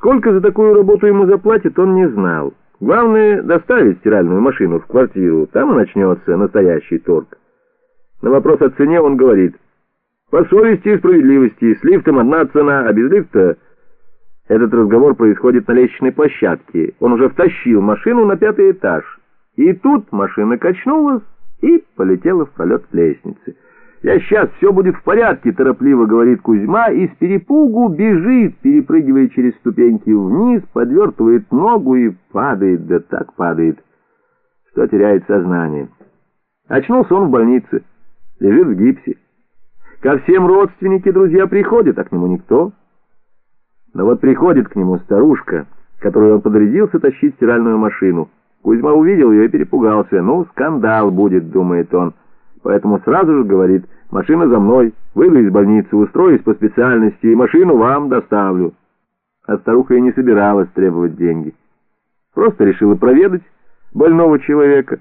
Сколько за такую работу ему заплатят, он не знал. Главное — доставить стиральную машину в квартиру, там и начнется настоящий торг. На вопрос о цене он говорит, «По совести и справедливости, с лифтом одна цена, а без лифта...» Этот разговор происходит на лестничной площадке. Он уже втащил машину на пятый этаж. И тут машина качнулась и полетела в пролет лестницы. «Я сейчас, все будет в порядке», — торопливо говорит Кузьма, и с перепугу бежит, перепрыгивая через ступеньки вниз, подвертывает ногу и падает, да так падает, что теряет сознание. Очнулся он в больнице, лежит в гипсе. Ко всем родственники, друзья приходят, а к нему никто. Но вот приходит к нему старушка, которую он подрядился тащить стиральную машину. Кузьма увидел ее и перепугался. «Ну, скандал будет», — думает он. Поэтому сразу же говорит, машина за мной, выйду из больницы, устроюсь по специальности и машину вам доставлю. А старуха и не собиралась требовать деньги. Просто решила проведать больного человека.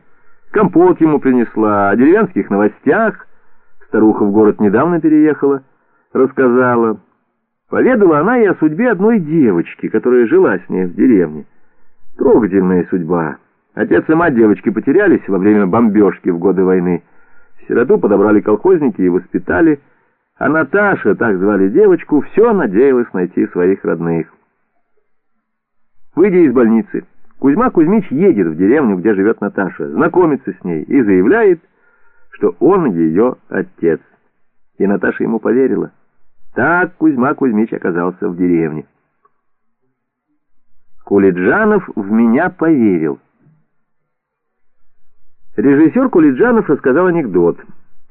Компот ему принесла, о деревенских новостях. Старуха в город недавно переехала, рассказала. Поведала она и о судьбе одной девочки, которая жила с ней в деревне. Трогательная судьба. Отец и мать девочки потерялись во время бомбежки в годы войны. Сироту подобрали колхозники и воспитали, а Наташа, так звали девочку, все надеялась найти своих родных. Выйдя из больницы, Кузьма Кузьмич едет в деревню, где живет Наташа, знакомится с ней и заявляет, что он ее отец. И Наташа ему поверила. Так Кузьма Кузьмич оказался в деревне. Кулиджанов в меня поверил. Режиссер Кулиджанов рассказал анекдот.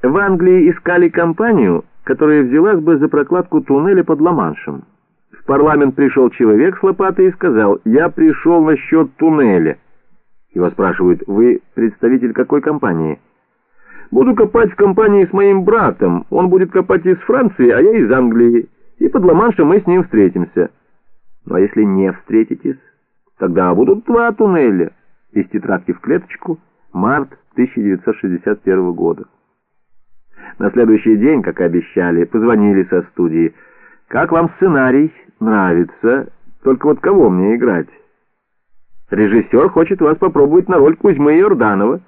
В Англии искали компанию, которая взялась бы за прокладку туннеля под Ла-Маншем. В парламент пришел человек с лопатой и сказал, «Я пришел насчет туннеля». Его спрашивают, «Вы представитель какой компании?» «Буду копать в компании с моим братом. Он будет копать из Франции, а я из Англии. И под Ла-Маншем мы с ним встретимся». «Ну а если не встретитесь?» «Тогда будут два туннеля». Из тетрадки в клеточку – март 1961 года. На следующий день, как и обещали, позвонили со студии. «Как вам сценарий? Нравится. Только вот кого мне играть?» «Режиссер хочет вас попробовать на роль Кузьмы Иорданова».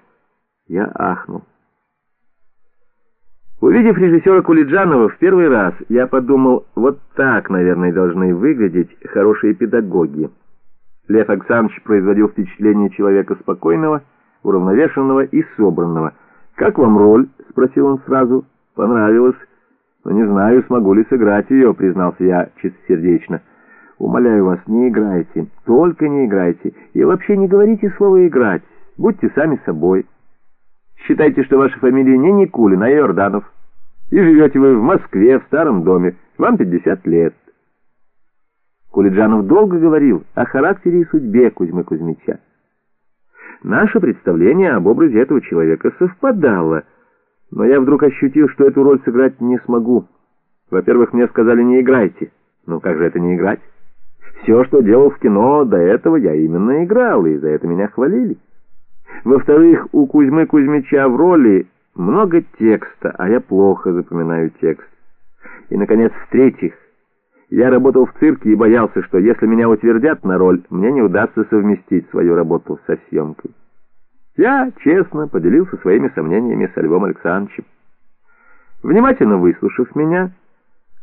Я ахнул. Увидев режиссера Кулиджанова в первый раз, я подумал, вот так, наверное, должны выглядеть хорошие педагоги. Лев Александрович производил впечатление человека спокойного, уравновешенного и собранного. «Как вам роль?» — спросил он сразу. «Понравилось. Но не знаю, смогу ли сыграть ее», — признался я чистосердечно. «Умоляю вас, не играйте. Только не играйте. И вообще не говорите слово «играть». Будьте сами собой. Считайте, что ваша фамилия не Никулин, а Иорданов. И живете вы в Москве, в старом доме. Вам 50 лет». Кулиджанов долго говорил о характере и судьбе Кузьмы Кузьмича. Наше представление об образе этого человека совпадало, но я вдруг ощутил, что эту роль сыграть не смогу. Во-первых, мне сказали «не играйте». Ну как же это не играть? Все, что делал в кино до этого, я именно играл, и за это меня хвалили. Во-вторых, у Кузьмы Кузьмича в роли много текста, а я плохо запоминаю текст. И, наконец, в-третьих, я работал в цирке и боялся, что если меня утвердят на роль, мне не удастся совместить свою работу со съемкой. Я честно поделился своими сомнениями со Львом Александровичем. Внимательно выслушав меня,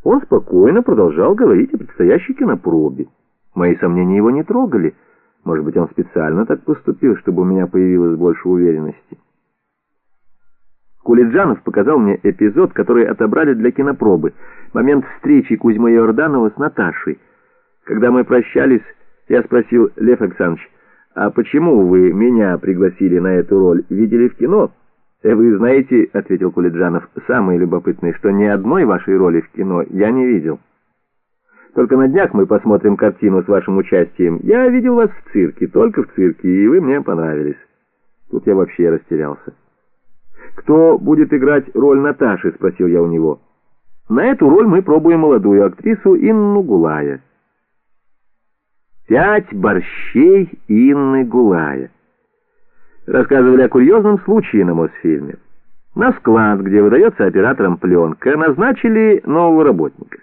он спокойно продолжал говорить о предстоящей кинопробе. Мои сомнения его не трогали. Может быть, он специально так поступил, чтобы у меня появилось больше уверенности. Кулиджанов показал мне эпизод, который отобрали для кинопробы. Момент встречи Кузьмы Иорданова с Наташей. Когда мы прощались, я спросил Лев Александрович, «А почему вы меня пригласили на эту роль? Видели в кино?» «Э, «Вы знаете, — ответил Кулиджанов, — самое любопытное, что ни одной вашей роли в кино я не видел. Только на днях мы посмотрим картину с вашим участием. Я видел вас в цирке, только в цирке, и вы мне понравились». Тут я вообще растерялся. «Кто будет играть роль Наташи?» — спросил я у него. «На эту роль мы пробуем молодую актрису Инну Гулая». «Пять борщей Инны Гулая». Рассказывали о курьезном случае на Мосфильме. На склад, где выдается операторам пленка, назначили нового работника.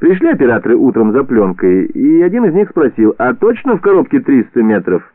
Пришли операторы утром за пленкой, и один из них спросил, а точно в коробке 300 метров?